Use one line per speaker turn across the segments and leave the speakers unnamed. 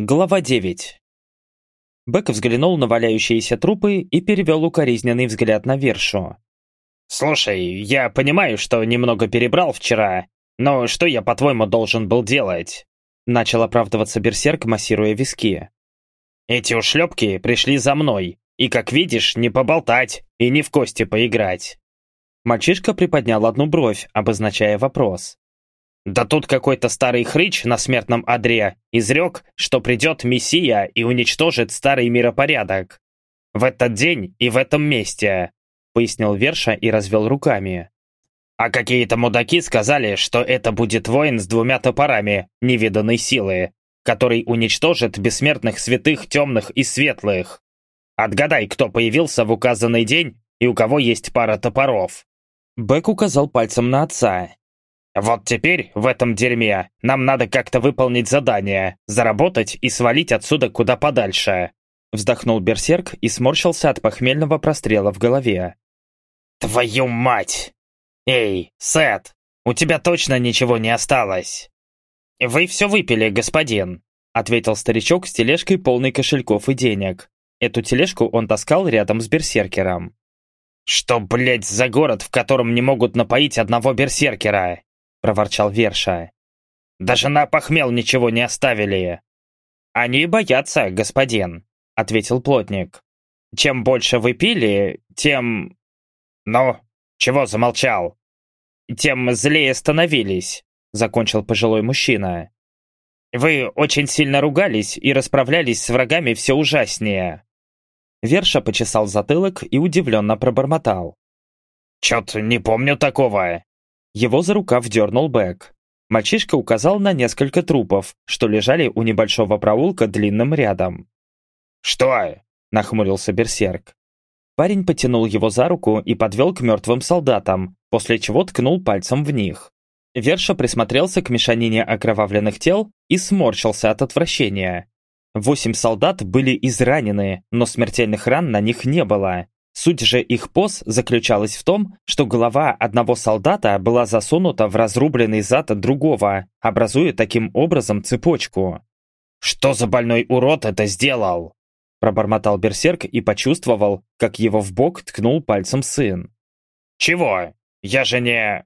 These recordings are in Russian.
Глава 9 Бэк взглянул на валяющиеся трупы и перевел укоризненный взгляд на Вершу.
«Слушай, я понимаю, что немного перебрал вчера, но что я, по-твоему, должен был делать?»
Начал оправдываться Берсерк, массируя виски.
«Эти ушлепки пришли за мной, и, как видишь, не поболтать и не в кости поиграть».
Мальчишка приподнял одну бровь, обозначая вопрос.
Да тут какой-то старый хрыч на смертном одре изрек, что придет Мессия и уничтожит старый миропорядок. В этот день и в этом месте, пояснил Верша и развел руками. А какие-то мудаки сказали, что это будет воин с двумя топорами невиданной силы, который уничтожит бессмертных святых темных и светлых. Отгадай, кто появился в указанный день и у кого есть пара топоров.
Бэк указал пальцем на отца,
вот теперь, в этом дерьме, нам надо как-то выполнить задание, заработать и свалить отсюда куда подальше.
Вздохнул Берсерк и сморщился от похмельного прострела в голове.
Твою мать! Эй, Сет, у тебя точно ничего не осталось? Вы все выпили, господин, ответил старичок с тележкой полной кошельков и денег. Эту тележку он таскал рядом с берсеркером. «Что, блядь, за город, в котором не могут напоить одного берсеркера? — проворчал Верша. «Даже на похмел ничего не оставили!» «Они боятся, господин», — ответил плотник. «Чем больше вы пили, тем...» «Ну, чего замолчал?» «Тем злее становились», — закончил пожилой мужчина. «Вы очень сильно ругались и расправлялись с врагами все ужаснее». Верша почесал затылок и удивленно пробормотал. «Чё-то не помню такого.
Его за рукав дернул Бэк. Мальчишка указал на несколько трупов, что лежали у небольшого проулка длинным рядом.
«Что?»
– нахмурился Берсерк. Парень потянул его за руку и подвел к мертвым солдатам, после чего ткнул пальцем в них. Верша присмотрелся к мешанине окровавленных тел и сморщился от отвращения. Восемь солдат были изранены, но смертельных ран на них не было. Суть же их поз заключалась в том, что голова одного солдата была засунута в разрубленный зад другого, образуя таким образом цепочку.
«Что за больной урод это сделал?»
Пробормотал берсерк и почувствовал, как его в бок ткнул пальцем сын.
«Чего? Я же не...»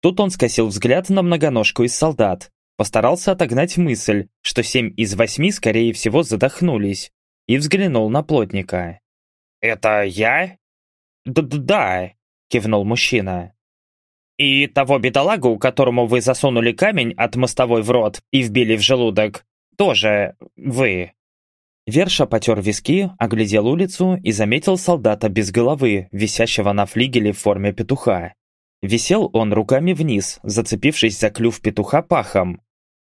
Тут он скосил взгляд на многоножку из солдат, постарался отогнать мысль, что семь из восьми, скорее всего, задохнулись, и взглянул на плотника.
«Это я?»
«Да-да», — кивнул мужчина. «И того бедолагу, которому вы засунули камень от мостовой в рот и вбили в желудок, тоже вы». Верша потер виски, оглядел улицу и заметил солдата без головы, висящего на флигеле в форме петуха. Висел он руками вниз, зацепившись за клюв петуха пахом,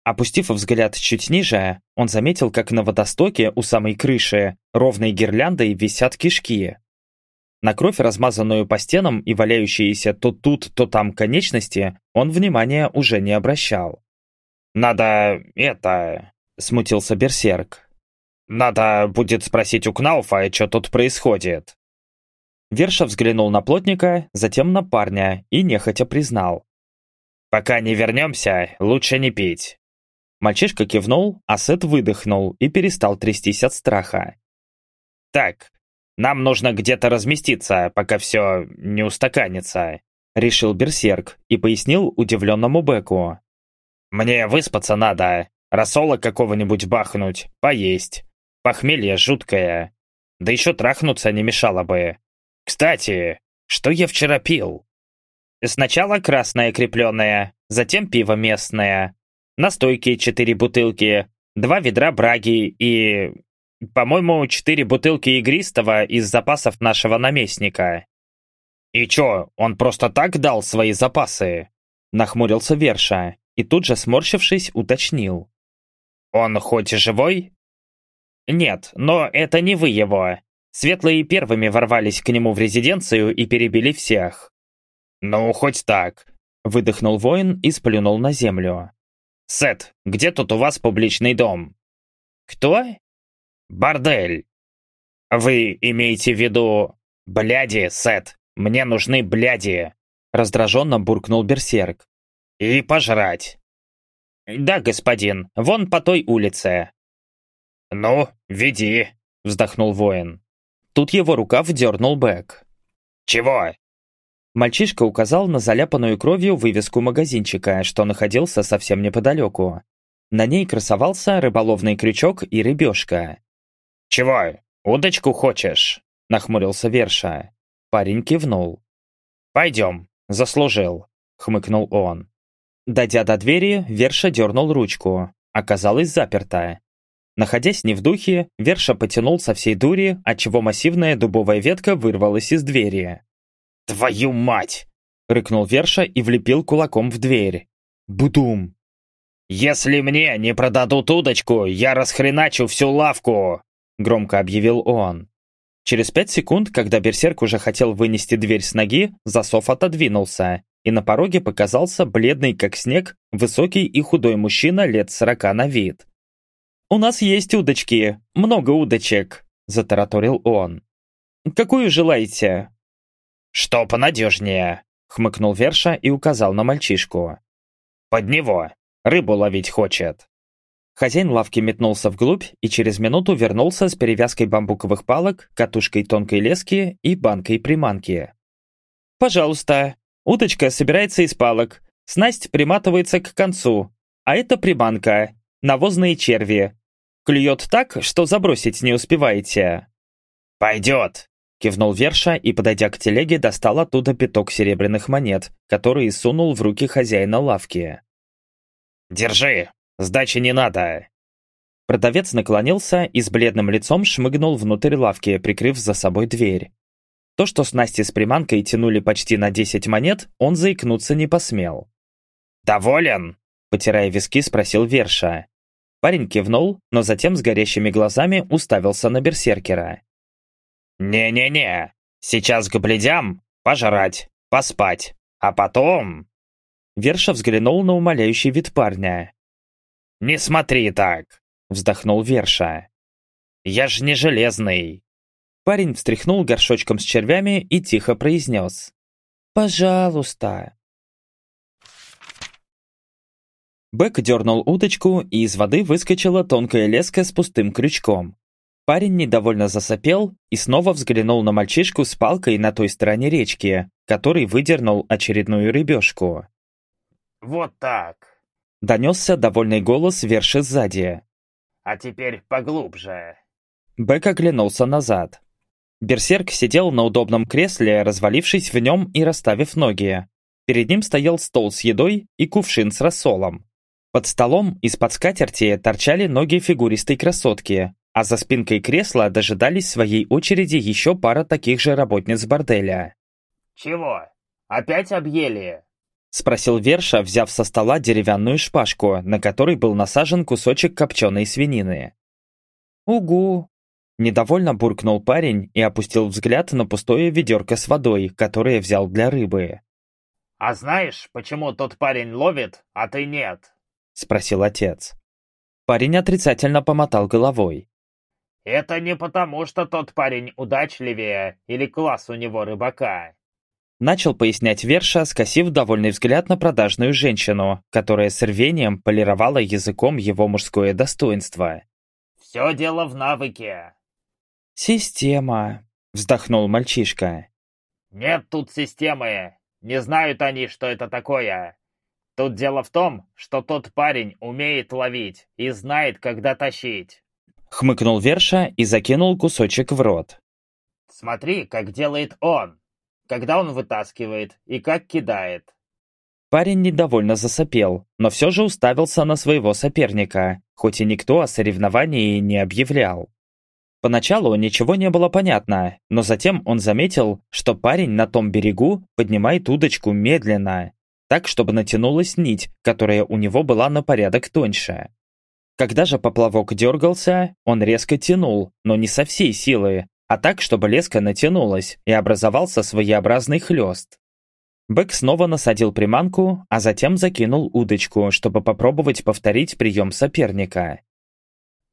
Опустив взгляд чуть ниже, он заметил, как на водостоке у самой крыши ровной гирляндой висят кишки. На кровь, размазанную по стенам и валяющиеся то тут, то там конечности, он внимания уже не обращал.
«Надо... это...» — смутился Берсерк. «Надо будет спросить у Кнауфа, что тут происходит».
Верша взглянул на плотника, затем на парня и нехотя признал.
«Пока не вернемся, лучше не пить.
Мальчишка кивнул, а Сет выдохнул и перестал трястись от страха.
«Так, нам нужно где-то разместиться, пока все не устаканится»,
решил Берсерк и пояснил удивленному Беку.
«Мне выспаться надо, рассола какого-нибудь бахнуть, поесть. Похмелье жуткое. Да еще трахнуться не мешало бы. Кстати, что я вчера пил?»
«Сначала красное крепленное, затем пиво местное, настойки четыре бутылки, два ведра браги и, по-моему, четыре бутылки игристого из запасов нашего наместника.
«И чё, он просто так дал свои запасы?»
Нахмурился Верша и тут же, сморщившись, уточнил.
«Он хоть живой?»
«Нет, но это не вы его. Светлые первыми ворвались к нему в резиденцию и перебили всех».
«Ну, хоть так», —
выдохнул воин и сплюнул на землю.
Сет, где тут у вас публичный дом?
Кто?
Бордель. Вы имеете в виду... Бляди, Сет, мне нужны бляди.
Раздраженно буркнул Берсерк.
И пожрать.
Да, господин, вон по той улице.
«Ну, веди», — вздохнул воин.
Тут его рука вдернул Бэк.
«Чего?»
Мальчишка указал на заляпанную кровью вывеску магазинчика, что находился совсем неподалеку. На ней красовался рыболовный крючок и рыбешка.
«Чего? Удочку хочешь?» – нахмурился Верша.
Парень кивнул.
«Пойдем, заслужил», – хмыкнул он.
Дойдя до двери, Верша дернул ручку. Оказалось заперто. Находясь не в духе, Верша потянул со всей дури, отчего массивная дубовая ветка вырвалась из двери.
«Твою мать!» — рыкнул Верша и влепил кулаком в дверь.
«Будум!»
«Если мне не продадут удочку, я расхреначу всю лавку!» — громко объявил он.
Через пять секунд, когда берсерк уже хотел вынести дверь с ноги, засов отодвинулся, и на пороге показался бледный как снег, высокий и худой мужчина лет сорока на вид. «У нас есть удочки, много удочек», — затараторил он. «Какую желаете?»
«Что понадежнее?» — хмыкнул Верша и указал на мальчишку. «Под него. Рыбу ловить хочет».
Хозяин лавки метнулся вглубь и через минуту вернулся с перевязкой бамбуковых палок, катушкой тонкой лески и банкой приманки. «Пожалуйста, удочка собирается из палок, снасть приматывается к концу, а это приманка, навозные черви. Клюет так, что забросить не успеваете».
«Пойдет»,
Кивнул Верша и, подойдя к телеге, достал оттуда пяток серебряных монет, которые сунул в руки хозяина лавки.
«Держи! Сдачи не надо!»
Продавец наклонился и с бледным лицом шмыгнул внутрь лавки, прикрыв за собой дверь. То, что с Настей с приманкой тянули почти на 10 монет, он заикнуться не посмел.
«Доволен?»
– потирая виски, спросил Верша. Парень кивнул, но затем с горящими глазами уставился на берсеркера.
«Не-не-не, сейчас к бледям пожрать, поспать, а потом...»
Верша взглянул на умоляющий вид парня.
«Не смотри так!» — вздохнул Верша. «Я ж не железный!»
Парень встряхнул горшочком с червями и тихо произнес. «Пожалуйста!» Бэк дернул удочку, и из воды выскочила тонкая леска с пустым крючком. Парень недовольно засопел и снова взглянул на мальчишку с палкой на той стороне речки, который выдернул очередную рыбешку.
«Вот так!»
— донесся довольный голос верши сзади.
«А теперь поглубже!»
Бэк оглянулся назад. Берсерк сидел на удобном кресле, развалившись в нем и расставив ноги. Перед ним стоял стол с едой и кувшин с рассолом. Под столом из-под скатерти торчали ноги фигуристой красотки, а за спинкой кресла дожидались своей очереди еще пара таких же работниц борделя.
«Чего? Опять объели?»
— спросил Верша, взяв со стола деревянную шпажку, на которой был насажен кусочек копченой свинины. «Угу!» — недовольно буркнул парень и опустил взгляд на пустое ведерко с водой, которое взял для рыбы.
«А знаешь, почему тот парень ловит, а ты нет?»
— спросил отец. Парень отрицательно помотал головой.
Это не потому, что тот парень удачливее или класс у него рыбака.
Начал пояснять Верша, скосив довольный взгляд на продажную женщину, которая с рвением полировала языком его мужское достоинство.
«Все дело в навыке».
«Система», — вздохнул мальчишка.
«Нет тут системы. Не знают они, что это такое. Тут дело в том, что тот парень умеет ловить и знает, когда тащить.
Хмыкнул Верша и закинул кусочек в рот.
«Смотри, как делает он! Когда он вытаскивает и как кидает!»
Парень недовольно засопел, но все же уставился на своего соперника, хоть и никто о соревновании не объявлял. Поначалу ничего не было понятно, но затем он заметил, что парень на том берегу поднимает удочку медленно, так, чтобы натянулась нить, которая у него была на порядок тоньше. Когда же поплавок дергался, он резко тянул, но не со всей силы, а так, чтобы леска натянулась и образовался своеобразный хлест. Бэк снова насадил приманку, а затем закинул удочку, чтобы попробовать повторить прием соперника.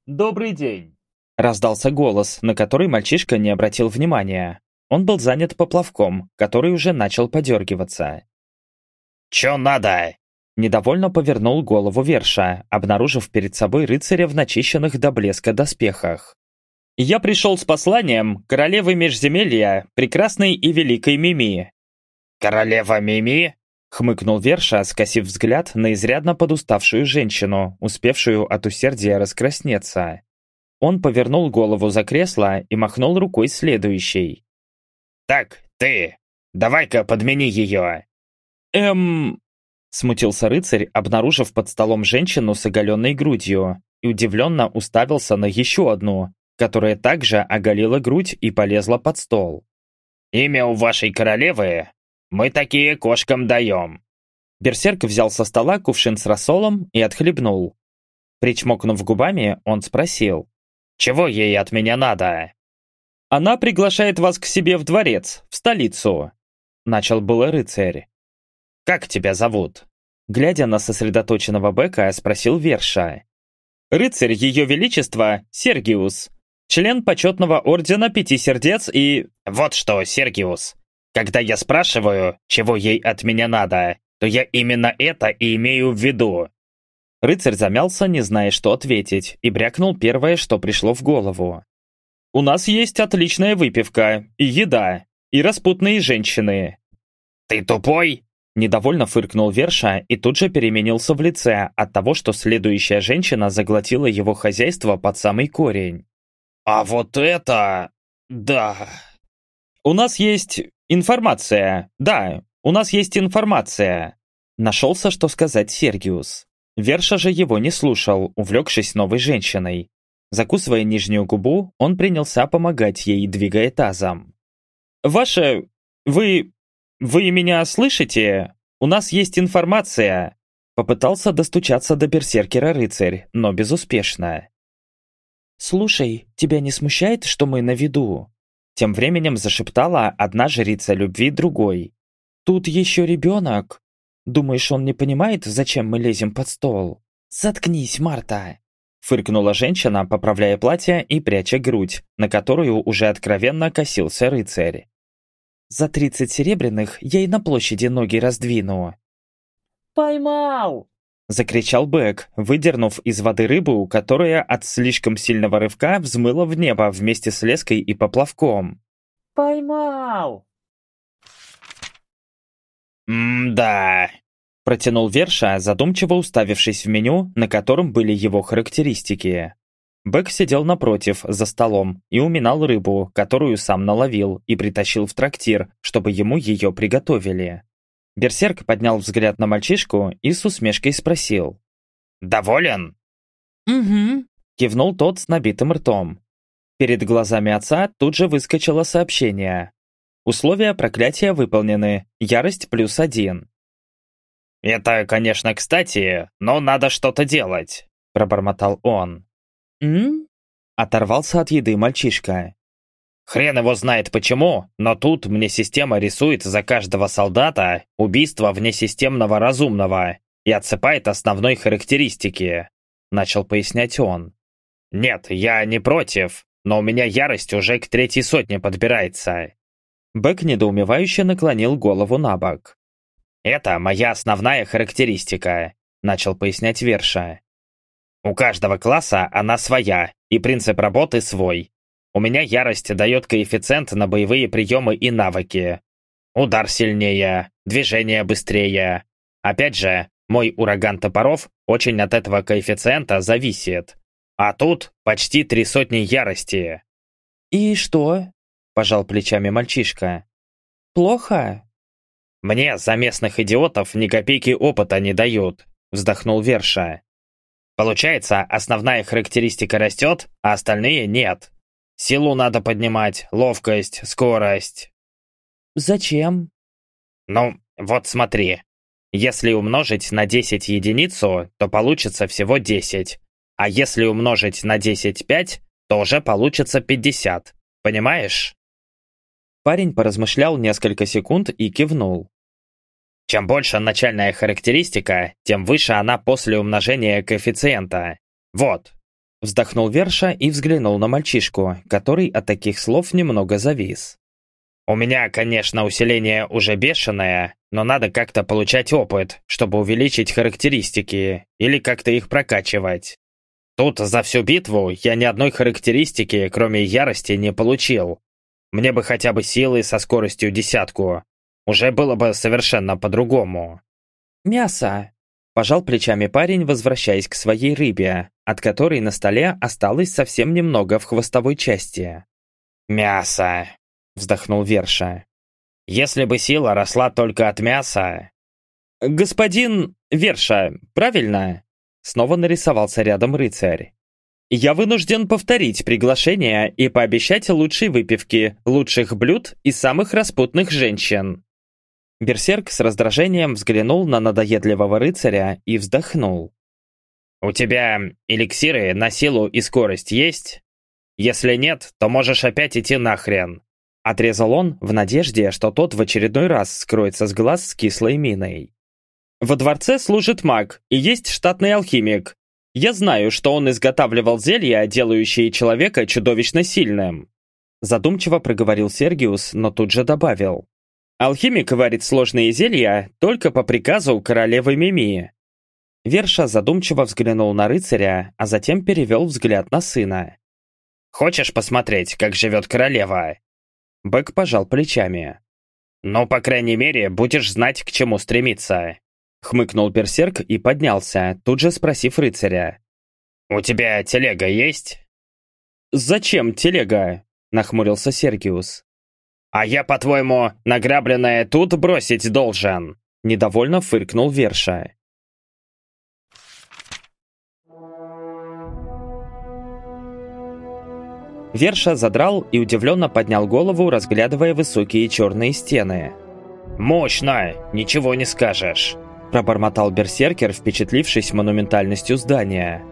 «Добрый день!»
– раздался голос, на который мальчишка не обратил внимания. Он был занят поплавком, который уже начал подергиваться.
«Чё надо?»
Недовольно повернул голову Верша, обнаружив перед собой рыцаря в начищенных до блеска доспехах. «Я пришел с посланием королевы Межземелья, прекрасной и великой Мими».
«Королева Мими?»
— хмыкнул Верша, скосив взгляд на изрядно подуставшую женщину, успевшую от усердия раскраснеться. Он повернул голову за кресло и махнул рукой следующей.
«Так, ты, давай-ка подмени ее!»
«Эм...» Смутился рыцарь, обнаружив под столом женщину с оголенной грудью, и удивленно уставился на еще одну, которая также оголила грудь и полезла под стол.
«Имя у вашей королевы? Мы такие кошкам даем!»
Берсерк взял со стола кувшин с рассолом и отхлебнул. Причмокнув губами, он спросил.
«Чего ей от меня надо?»
«Она приглашает вас к себе в дворец, в столицу», — начал было рыцарь.
«Как тебя зовут?»
Глядя на сосредоточенного Бека, спросил Верша. «Рыцарь Ее Величества Сергиус, член почетного ордена Пяти Сердец и...»
«Вот что, Сергиус, когда я спрашиваю, чего ей от меня надо, то я именно это и имею в виду».
Рыцарь замялся, не зная, что ответить, и брякнул первое, что пришло в голову. «У нас есть отличная выпивка, и еда, и распутные женщины».
«Ты тупой?»
Недовольно фыркнул Верша и тут же переменился в лице от того, что следующая женщина заглотила его хозяйство под самый корень.
«А вот это... да...»
«У нас есть информация. Да, у нас есть информация». Нашелся, что сказать Сергиус. Верша же его не слушал, увлекшись новой женщиной. Закусывая нижнюю губу, он принялся помогать ей, двигая тазом. «Ваше... вы... «Вы меня слышите? У нас есть информация!» Попытался достучаться до берсеркера рыцарь, но безуспешно. «Слушай, тебя не смущает, что мы на виду?» Тем временем зашептала одна жрица любви другой. «Тут еще ребенок. Думаешь, он не понимает, зачем мы лезем под стол?» «Заткнись, Марта!» Фыркнула женщина, поправляя платье и пряча грудь, на которую уже откровенно косился рыцарь. За тридцать серебряных я и на площади ноги раздвину».
«Поймал!»
— закричал Бэк, выдернув из воды рыбу, которая от слишком сильного рывка взмыла в небо вместе с леской и поплавком.
«Поймал!»
«М-да!»
— протянул Верша, задумчиво уставившись в меню, на котором были его характеристики. Бэк сидел напротив, за столом, и уминал рыбу, которую сам наловил и притащил в трактир, чтобы ему ее приготовили. Берсерк поднял взгляд на мальчишку и с усмешкой спросил.
«Доволен?»
«Угу», — кивнул тот с набитым ртом. Перед глазами отца тут же выскочило сообщение. Условия проклятия выполнены. Ярость плюс один.
«Это, конечно, кстати, но надо что-то делать», — пробормотал он.
«М?» — оторвался от еды мальчишка.
«Хрен его знает почему, но тут мне система рисует за каждого солдата убийство внесистемного разумного и отсыпает основной характеристики», — начал пояснять он. «Нет, я не против, но у меня ярость уже к третьей сотне подбирается».
Бэк недоумевающе наклонил голову на бок.
«Это моя основная характеристика», — начал пояснять Верша. У каждого класса она своя, и принцип работы свой. У меня ярость дает коэффициент на боевые приемы и навыки. Удар сильнее, движение быстрее. Опять же, мой ураган топоров очень от этого коэффициента зависит. А тут почти три сотни ярости.
«И что?» – пожал плечами мальчишка. «Плохо?»
«Мне за местных идиотов ни копейки опыта не дают», – вздохнул Верша. Получается, основная характеристика растет, а остальные нет. Силу надо поднимать, ловкость, скорость.
Зачем?
Ну, вот смотри. Если умножить на 10 единицу, то получится всего 10. А если умножить на 10 5, то уже получится 50. Понимаешь?
Парень поразмышлял несколько секунд и кивнул.
Чем больше начальная характеристика, тем выше она после умножения коэффициента. Вот.
Вздохнул Верша и взглянул на мальчишку, который от таких слов немного завис.
У меня, конечно, усиление уже бешеное, но надо как-то получать опыт, чтобы увеличить характеристики или как-то их прокачивать. Тут за всю битву я ни одной характеристики, кроме ярости, не получил. Мне бы хотя бы силы со скоростью десятку. Уже было бы совершенно по-другому.
«Мясо!» – пожал плечами парень, возвращаясь к своей рыбе, от которой на столе осталось совсем немного в хвостовой части.
«Мясо!» вздохнул Верша. «Если бы сила росла только от мяса...»
«Господин Верша, правильно?» Снова нарисовался рядом рыцарь. «Я вынужден повторить приглашение и пообещать лучшей выпивки, лучших блюд и самых распутных женщин». Берсерк с раздражением взглянул на надоедливого рыцаря и вздохнул.
«У тебя эликсиры на силу и скорость есть? Если нет, то можешь опять идти нахрен.
Отрезал он в надежде, что тот в очередной раз скроется с глаз с кислой миной. «Во дворце служит маг и есть штатный алхимик. Я знаю, что он изготавливал зелья, делающие человека чудовищно сильным». Задумчиво проговорил Сергиус, но тут же добавил. «Алхимик варит сложные зелья только по приказу королевы Мими». Верша задумчиво взглянул на рыцаря, а затем перевел взгляд на сына.
«Хочешь посмотреть, как живет королева?»
Бэк пожал плечами.
«Ну, по крайней мере, будешь знать, к чему стремиться»,
хмыкнул берсерк и поднялся, тут же спросив рыцаря.
«У тебя телега есть?»
«Зачем телега?» нахмурился Сергиус.
«А я, по-твоему, награбленное тут бросить должен?»
недовольно фыркнул Верша. Верша задрал и удивленно поднял голову, разглядывая высокие черные стены.
«Мощно! Ничего не скажешь!»
Пробормотал берсеркер, впечатлившись монументальностью здания.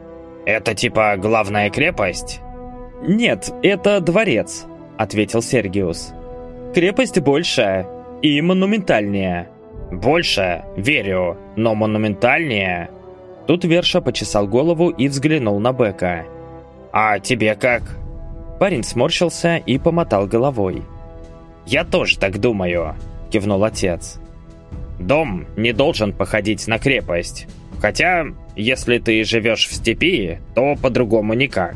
«Это типа главная крепость?»
«Нет, это дворец», — ответил Сергиус. «Крепость больше и монументальнее».
«Больше? Верю. Но монументальнее?»
Тут Верша почесал голову и взглянул на Бека.
«А тебе как?»
Парень сморщился и помотал головой.
«Я тоже так думаю», – кивнул отец. «Дом не должен походить на крепость. Хотя, если ты живешь в степи, то по-другому никак».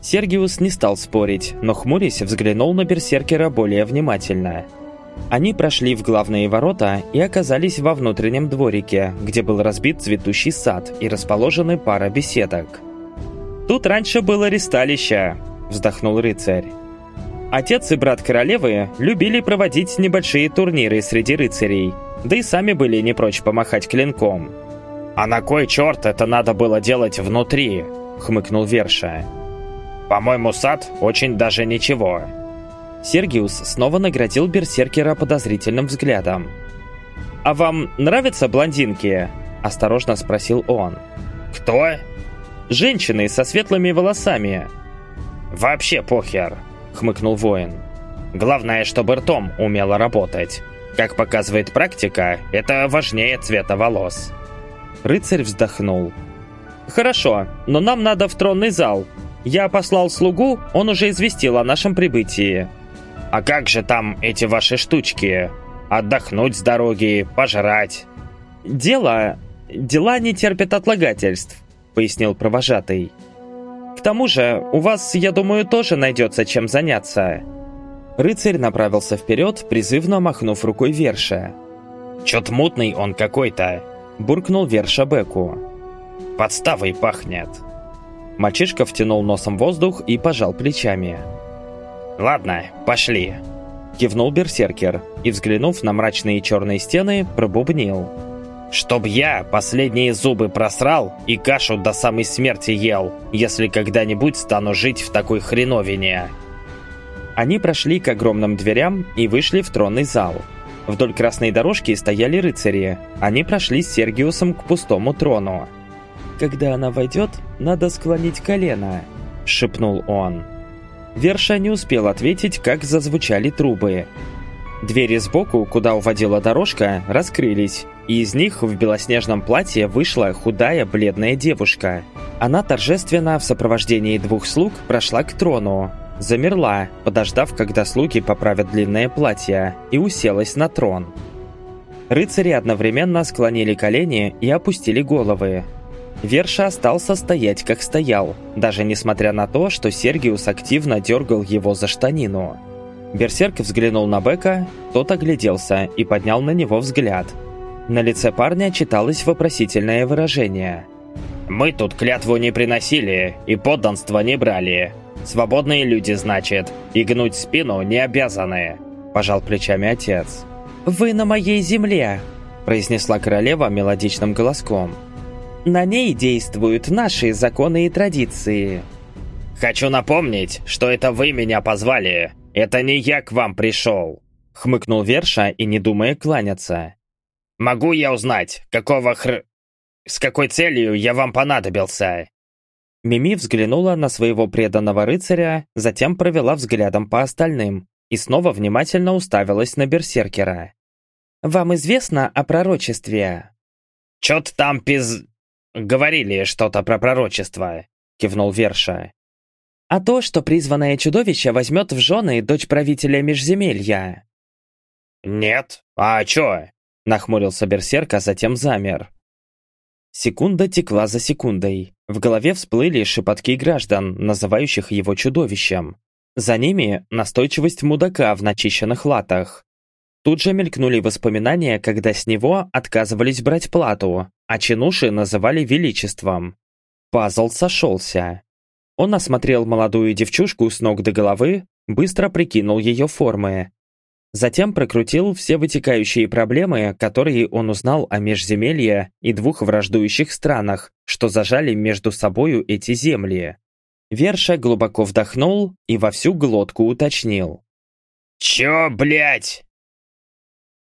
Сергиус не стал спорить, но хмурясь взглянул на берсеркера более внимательно. Они прошли в главные ворота и оказались во внутреннем дворике, где был разбит цветущий сад и расположены пара беседок. «Тут раньше было ристалище», вздохнул рыцарь. Отец и брат королевы любили проводить небольшие турниры среди рыцарей, да и сами были не прочь помахать клинком.
«А на кой черт это надо было делать внутри?» — хмыкнул Верша. «По-моему, сад очень даже ничего».
Сергиус снова наградил берсеркера подозрительным взглядом. «А вам нравятся блондинки?» – осторожно спросил он.
«Кто?»
«Женщины со светлыми волосами»,
«Вообще похер», — хмыкнул воин. «Главное, чтобы ртом умело работать. Как показывает практика, это важнее цвета волос».
Рыцарь вздохнул. «Хорошо, но нам надо в тронный зал. Я послал слугу, он уже известил о нашем прибытии».
«А как же там эти ваши штучки? Отдохнуть с дороги, пожрать?»
«Дело... дела не терпят отлагательств», — пояснил провожатый. К тому же, у вас, я думаю, тоже найдется чем заняться». Рыцарь направился вперед, призывно махнув рукой Верша.
«Чё-то мутный он какой-то», –
буркнул Верша Беку.
«Подставой пахнет».
Мальчишка втянул носом воздух и пожал плечами.
«Ладно, пошли», –
кивнул берсеркер и, взглянув на мрачные черные стены, пробубнил.
Чтоб я последние зубы просрал и кашу до самой смерти ел, если когда-нибудь стану жить в такой хреновине.
Они прошли к огромным дверям и вышли в тронный зал. Вдоль красной дорожки стояли рыцари. Они прошли с Сергиусом к пустому трону. «Когда она войдет, надо склонить колено», — шепнул он. Верша не успел ответить, как зазвучали трубы. Двери сбоку, куда уводила дорожка, раскрылись, и из них в белоснежном платье вышла худая бледная девушка. Она торжественно в сопровождении двух слуг прошла к трону. Замерла, подождав, когда слуги поправят длинное платье, и уселась на трон. Рыцари одновременно склонили колени и опустили головы. Верша остался стоять, как стоял, даже несмотря на то, что Сергиус активно дергал его за штанину. Берсерк взглянул на Бека, тот огляделся и поднял на него взгляд. На лице парня читалось вопросительное выражение.
«Мы тут клятву не приносили и подданство не брали. Свободные люди, значит, и гнуть спину не обязаны», – пожал плечами отец.
«Вы на моей земле», – произнесла королева мелодичным голоском. «На ней действуют наши законы и традиции».
«Хочу напомнить, что это вы меня позвали. Это не я к вам пришел», — хмыкнул Верша и не думая кланяться. «Могу я узнать, какого хр... С какой целью я вам понадобился?»
Мими взглянула на своего преданного рыцаря, затем провела взглядом по остальным и снова внимательно уставилась на берсеркера. «Вам известно о пророчестве?»
«Чё-то там пиз... говорили что-то про пророчество», — кивнул Верша.
«А то, что призванное чудовище возьмет в жены дочь правителя Межземелья».
«Нет, а чё?» — нахмурился берсерк, а затем замер.
Секунда текла за секундой. В голове всплыли шепотки граждан, называющих его чудовищем. За ними настойчивость мудака в начищенных латах. Тут же мелькнули воспоминания, когда с него отказывались брать плату, а чинуши называли величеством. Пазл сошелся. Он осмотрел молодую девчушку с ног до головы, быстро прикинул ее формы. Затем прокрутил все вытекающие проблемы, которые он узнал о межземелье и двух враждующих странах, что зажали между собою эти земли. Верша глубоко вдохнул и во всю глотку уточнил.
«Чё, блядь?»